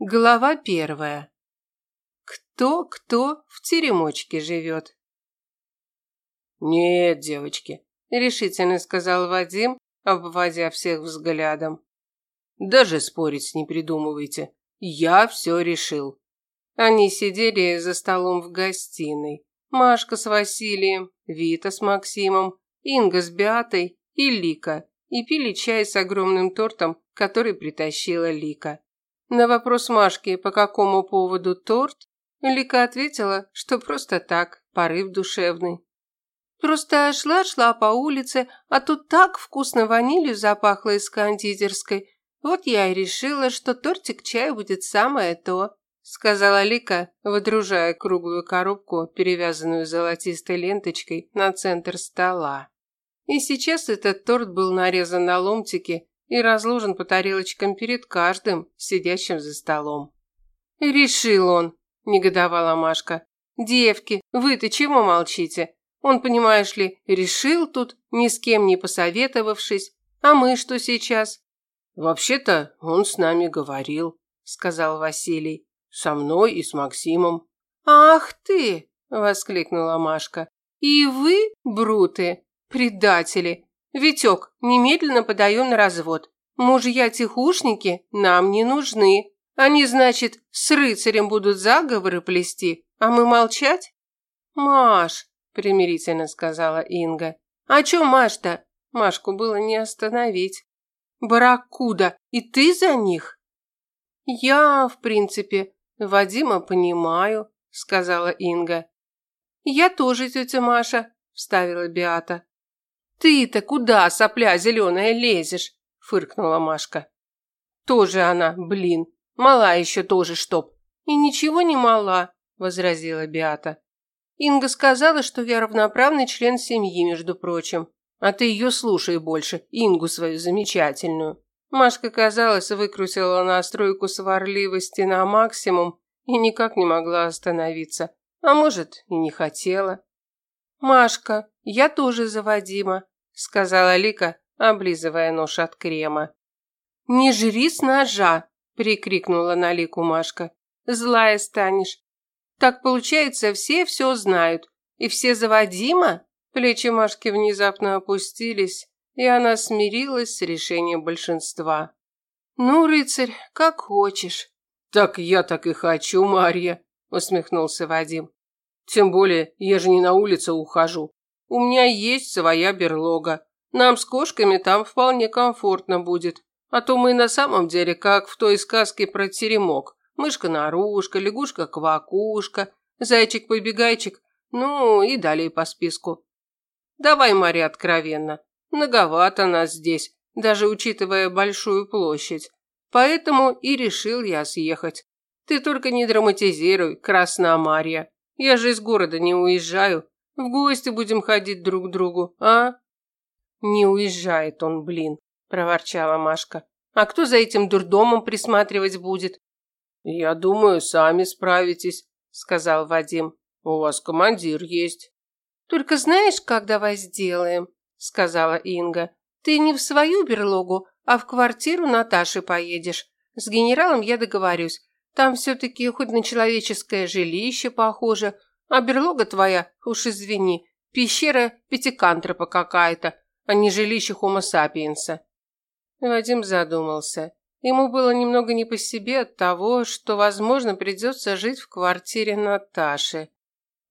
Глава первая. Кто-кто в теремочке живет? «Нет, девочки», – решительно сказал Вадим, обводя всех взглядом. «Даже спорить не придумывайте. Я все решил». Они сидели за столом в гостиной. Машка с Василием, Вита с Максимом, Инга с Беатой и Лика. И пили чай с огромным тортом, который притащила Лика. На вопрос Машки, по какому поводу торт, Лика ответила, что просто так, порыв душевный. Просто шла-шла по улице, а тут так вкусно ванилью запахло из кондитерской. Вот я и решила, что тортик чая будет самое то, сказала Лика, выдружая круглую коробку, перевязанную золотистой ленточкой, на центр стола. И сейчас этот торт был нарезан на ломтики и разложен по тарелочкам перед каждым, сидящим за столом. «Решил он», – негодовала Машка. «Девки, вы-то чего молчите? Он, понимаешь ли, решил тут, ни с кем не посоветовавшись. А мы что сейчас?» «Вообще-то он с нами говорил», – сказал Василий. «Со мной и с Максимом». «Ах ты!» – воскликнула Машка. «И вы, бруты, предатели, Витек, немедленно подаем на развод. Мужья-тихушники нам не нужны. Они, значит, с рыцарем будут заговоры плести, а мы молчать? Маш, примирительно сказала Инга. А чё Маш-то? Машку было не остановить. Баракуда, и ты за них? Я, в принципе, Вадима понимаю, сказала Инга. Я тоже, тетя Маша, вставила Биата. «Ты-то куда, сопля зеленая, лезешь?» – фыркнула Машка. «Тоже она, блин, мала еще тоже чтоб». «И ничего не мала», – возразила Биата. «Инга сказала, что я равноправный член семьи, между прочим. А ты ее слушай больше, Ингу свою замечательную». Машка, казалось, выкрутила настройку сварливости на максимум и никак не могла остановиться. А может, и не хотела. «Машка, я тоже за Вадима», – сказала Лика, облизывая нож от крема. «Не жри с ножа!» – прикрикнула на Лику Машка. «Злая станешь. Так получается, все все знают. И все за Вадима?» Плечи Машки внезапно опустились, и она смирилась с решением большинства. «Ну, рыцарь, как хочешь». «Так я так и хочу, Марья», – усмехнулся Вадим. Тем более, я же не на улицу ухожу. У меня есть своя берлога. Нам с кошками там вполне комфортно будет. А то мы на самом деле как в той сказке про теремок. Мышка-нарушка, лягушка-квакушка, зайчик-побегайчик, ну и далее по списку. Давай, Мария, откровенно. Многовато нас здесь, даже учитывая большую площадь. Поэтому и решил я съехать. Ты только не драматизируй, Красная Марья. Я же из города не уезжаю. В гости будем ходить друг к другу, а? Не уезжает он, блин, проворчала Машка. А кто за этим дурдомом присматривать будет? Я думаю, сами справитесь, сказал Вадим. У вас командир есть. Только знаешь, как давай сделаем, сказала Инга. Ты не в свою берлогу, а в квартиру Наташи поедешь. С генералом я договорюсь. Там все-таки хоть на человеческое жилище похоже, а берлога твоя, уж извини, пещера пятикантропа какая-то, а не жилище хомо сапиенса». Вадим задумался. Ему было немного не по себе от того, что, возможно, придется жить в квартире Наташи.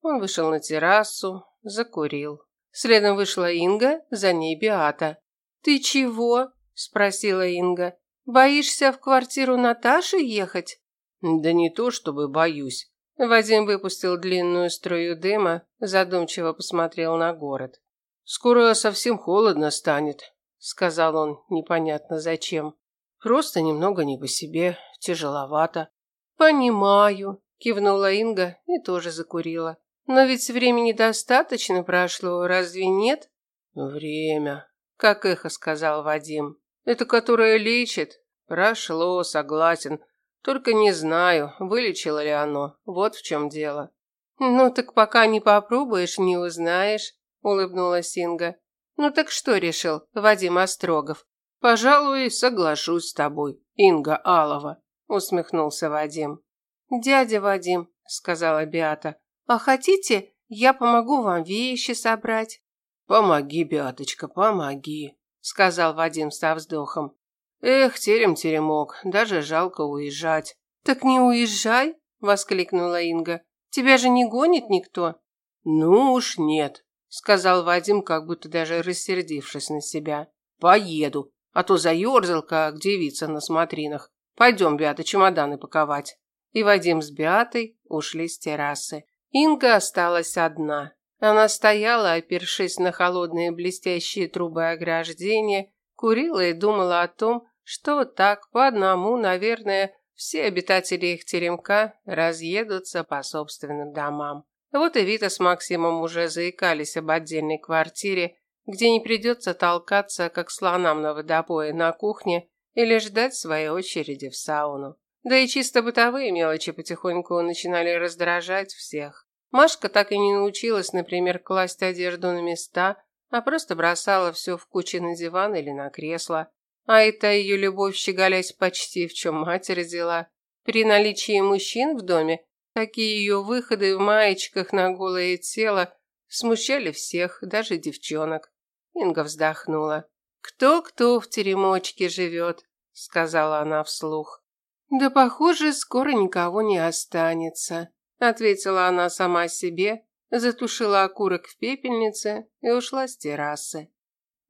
Он вышел на террасу, закурил. Следом вышла Инга, за ней Биата. «Ты чего?» – спросила Инга. «Боишься в квартиру Наташи ехать?» Да не то, чтобы боюсь. Вадим выпустил длинную струю дыма, задумчиво посмотрел на город. Скоро совсем холодно станет, сказал он непонятно зачем. Просто немного не по себе, тяжеловато. Понимаю, кивнула Инга и тоже закурила. Но ведь времени достаточно прошло, разве нет? Время, как эхо сказал Вадим. Это которое лечит. Прошло, согласен. Только не знаю, вылечило ли оно. Вот в чем дело. Ну так пока не попробуешь, не узнаешь, улыбнулась Инга. Ну так что решил Вадим Острогов? Пожалуй, соглашусь с тобой, Инга Алова. усмехнулся Вадим. Дядя Вадим, сказала Биата. А хотите, я помогу вам вещи собрать? Помоги, Биаточка, помоги, сказал Вадим со вздохом. Эх, терем-теремок, даже жалко уезжать. Так не уезжай, воскликнула Инга. Тебя же не гонит никто. Ну уж нет, сказал Вадим, как будто даже рассердившись на себя. Поеду, а то заерзал, как девица на смотринах. Пойдем, Беата, чемоданы паковать. И Вадим с Беатой ушли с террасы. Инга осталась одна. Она стояла, опершись на холодные блестящие трубы ограждения, курила и думала о том, что так по одному, наверное, все обитатели их теремка разъедутся по собственным домам. Вот и Вита с Максимом уже заикались об отдельной квартире, где не придется толкаться, как слонам на водопое на кухне, или ждать своей очереди в сауну. Да и чисто бытовые мелочи потихоньку начинали раздражать всех. Машка так и не научилась, например, класть одежду на места, а просто бросала все в кучи на диван или на кресло. А это ее любовь щеголять почти в чем мать родила. При наличии мужчин в доме такие ее выходы в маечках на голое тело смущали всех, даже девчонок. Инга вздохнула. «Кто-кто в теремочке живет», — сказала она вслух. «Да, похоже, скоро никого не останется», — ответила она сама себе, затушила окурок в пепельнице и ушла с террасы.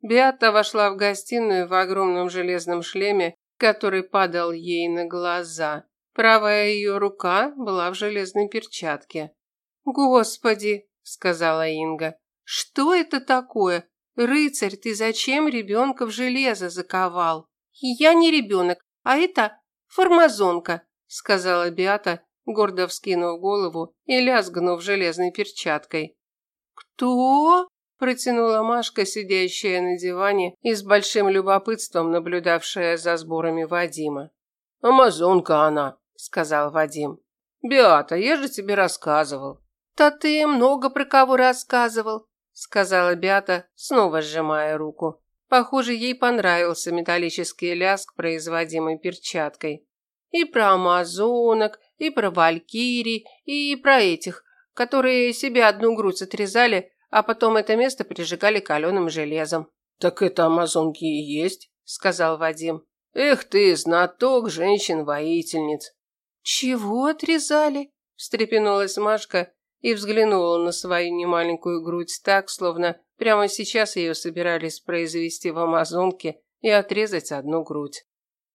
Беата вошла в гостиную в огромном железном шлеме, который падал ей на глаза. Правая ее рука была в железной перчатке. «Господи!» – сказала Инга. «Что это такое? «Рыцарь, ты зачем ребенка в железо заковал?» «Я не ребенок, а это формазонка», сказала Биата, гордо вскинув голову и лязгнув железной перчаткой. «Кто?» – протянула Машка, сидящая на диване и с большим любопытством наблюдавшая за сборами Вадима. «Амазонка она», – сказал Вадим. «Биата, я же тебе рассказывал». «Да ты много про кого рассказывал сказала Бята, снова сжимая руку. Похоже, ей понравился металлический лязг, производимый перчаткой. И про амазонок, и про валькирий, и про этих, которые себе одну грудь отрезали, а потом это место прижигали каленым железом. «Так это амазонки и есть», — сказал Вадим. «Эх ты, знаток женщин-воительниц». «Чего отрезали?» – встрепенулась Машка и взглянула на свою немаленькую грудь так, словно прямо сейчас ее собирались произвести в Амазонке и отрезать одну грудь.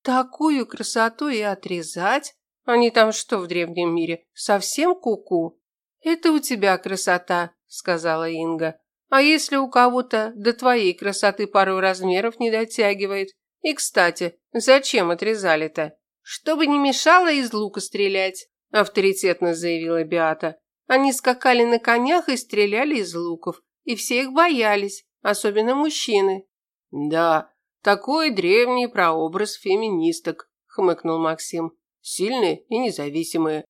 Такую красоту и отрезать? Они там что в древнем мире, совсем куку? -ку? Это у тебя красота, сказала Инга. А если у кого-то до твоей красоты пару размеров не дотягивает? И, кстати, зачем отрезали-то? Чтобы не мешало из лука стрелять, авторитетно заявила Биата. Они скакали на конях и стреляли из луков, и все их боялись, особенно мужчины. Да, такой древний прообраз феминисток, хмыкнул Максим. Сильные и независимые.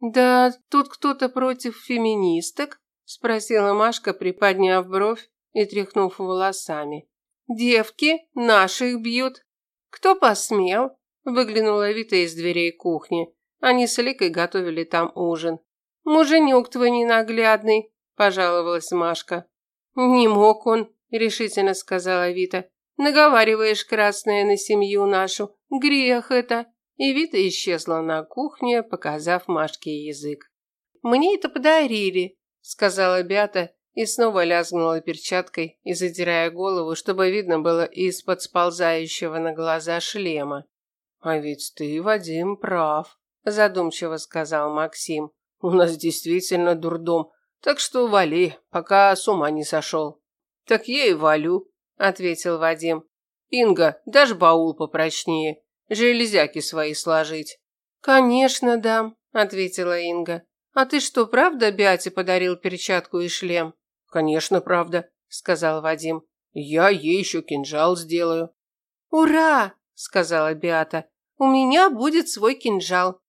Да, тут кто-то против феминисток? спросила Машка, приподняв бровь и тряхнув волосами. Девки наших бьют. Кто посмел? Выглянула Вита из дверей кухни. Они с Ликой готовили там ужин. «Муженек твой ненаглядный», – пожаловалась Машка. «Не мог он», – решительно сказала Вита. «Наговариваешь, красная, на семью нашу. Грех это». И Вита исчезла на кухне, показав Машке язык. «Мне это подарили», – сказала Бята и снова лязгнула перчаткой и задирая голову, чтобы видно было из-под сползающего на глаза шлема. «А ведь ты, Вадим, прав», – задумчиво сказал Максим. У нас действительно дурдом, так что вали, пока с ума не сошел». «Так я и валю», – ответил Вадим. «Инга, дашь баул попрочнее, железяки свои сложить». «Конечно дам», – ответила Инга. «А ты что, правда Бяте подарил перчатку и шлем?» «Конечно, правда», – сказал Вадим. «Я ей еще кинжал сделаю». «Ура!» – сказала Беата. «У меня будет свой кинжал.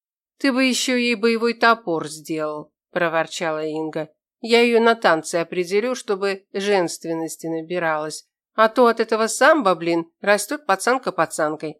«Ты бы еще ей боевой топор сделал», – проворчала Инга. «Я ее на танцы определю, чтобы женственности набиралась. А то от этого самбо, блин, растет пацанка пацанкой».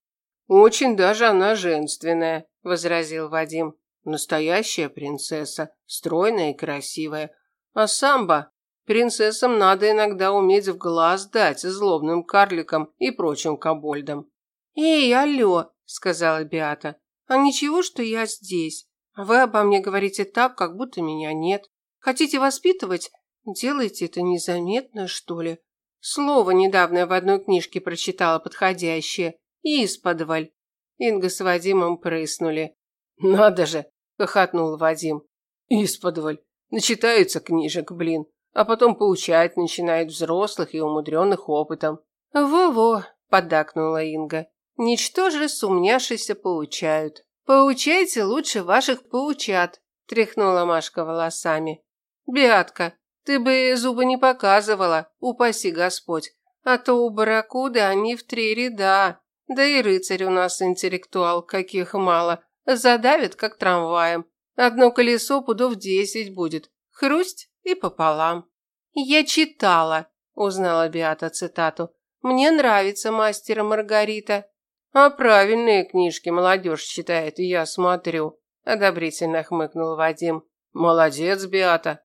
Очень даже она женственная, возразил Вадим. Настоящая принцесса, стройная и красивая. А самба принцессам надо иногда уметь в глаз дать злобным карликам и прочим кобольдам. Эй, алло, сказала Биата. А ничего, что я здесь? Вы обо мне говорите так, как будто меня нет. Хотите воспитывать? Делайте это незаметно, что ли? Слово недавно в одной книжке прочитала подходящее. Исподволь. Инга с Вадимом прыснули. Надо же, хохотнул Вадим. Исподволь. Начитаются книжек, блин, а потом поучать начинают взрослых и умудренных опытом. Во-во, поддакнула Инга. Ничтоже сумняшися поучают. Поучайте лучше ваших поучат, тряхнула Машка волосами. Беатка, ты бы зубы не показывала, упаси Господь, а то у барракуды они в три ряда. Да и рыцарь у нас интеллектуал, каких мало, задавит, как трамваем. Одно колесо пудов десять будет, хрусть и пополам. Я читала, узнала Беата цитату. Мне нравится мастера Маргарита. А правильные книжки молодежь читает, я смотрю, одобрительно хмыкнул Вадим. Молодец, Беата.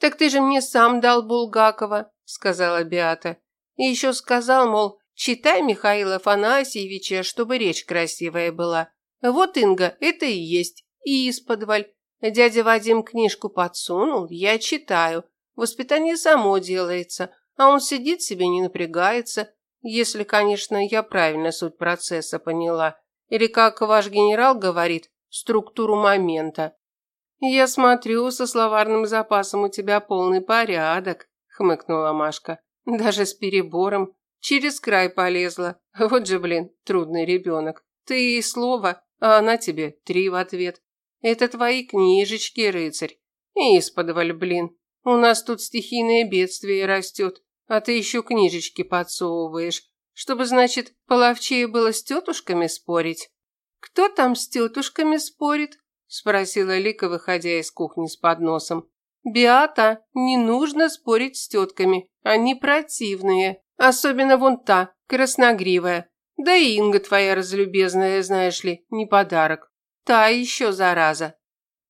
Так ты же мне сам дал Булгакова, сказала Беата. И еще сказал, мол, читай Михаила Афанасьевича, чтобы речь красивая была. Вот, Инга, это и есть. И исподволь. Дядя Вадим книжку подсунул, я читаю. Воспитание само делается, а он сидит себе не напрягается. Если, конечно, я правильно суть процесса поняла. Или, как ваш генерал говорит, структуру момента. Я смотрю, со словарным запасом у тебя полный порядок, хмыкнула Машка. Даже с перебором. Через край полезла. Вот же, блин, трудный ребенок. Ты ей слово, а она тебе три в ответ. Это твои книжечки, рыцарь. И исподволь, блин. У нас тут стихийное бедствие растет. А ты еще книжечки подсовываешь, чтобы, значит, половчее было с тетушками спорить. Кто там с тетушками спорит? Спросила Лика, выходя из кухни с подносом. Биата, не нужно спорить с тетками, они противные. Особенно вон та, красногривая. Да и Инга твоя разлюбезная, знаешь ли, не подарок. Та еще зараза.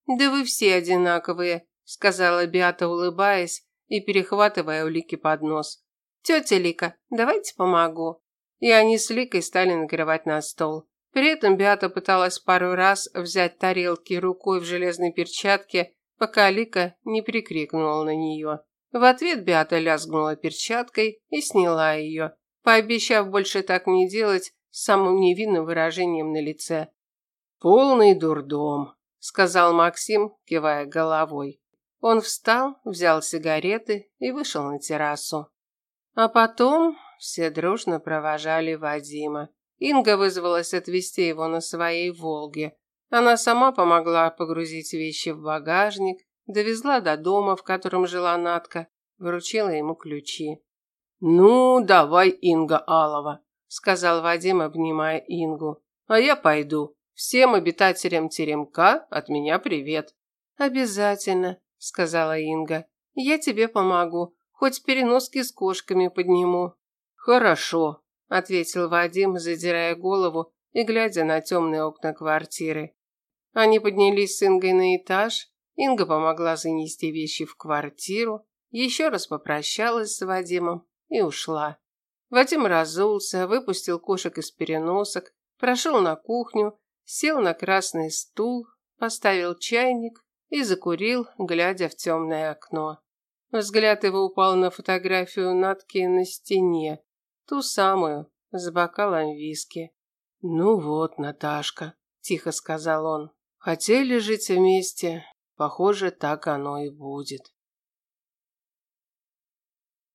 Да вы все одинаковые, сказала Биата, улыбаясь и перехватывая у Лики поднос. «Тетя Лика, давайте помогу». И они с Ликой стали накрывать на стол. При этом Биата пыталась пару раз взять тарелки рукой в железной перчатке, пока Лика не прикрикнула на нее. В ответ Биата лязгнула перчаткой и сняла ее, пообещав больше так не делать с самым невинным выражением на лице. «Полный дурдом», – сказал Максим, кивая головой. Он встал, взял сигареты и вышел на террасу. А потом все дружно провожали Вадима. Инга вызвалась отвезти его на своей «Волге». Она сама помогла погрузить вещи в багажник, довезла до дома, в котором жила Натка, вручила ему ключи. «Ну, давай, Инга Алова», – сказал Вадим, обнимая Ингу. «А я пойду. Всем обитателям теремка от меня привет». «Обязательно», сказала Инга. Я тебе помогу, хоть переноски с кошками подниму. Хорошо, ответил Вадим, задирая голову и глядя на темные окна квартиры. Они поднялись с Ингой на этаж. Инга помогла занести вещи в квартиру, еще раз попрощалась с Вадимом и ушла. Вадим разулся, выпустил кошек из переносок, прошел на кухню, сел на красный стул, поставил чайник и закурил, глядя в темное окно. Взгляд его упал на фотографию Натки на стене, ту самую, с бокалом виски. «Ну вот, Наташка», – тихо сказал он, – «хотели жить вместе, похоже, так оно и будет».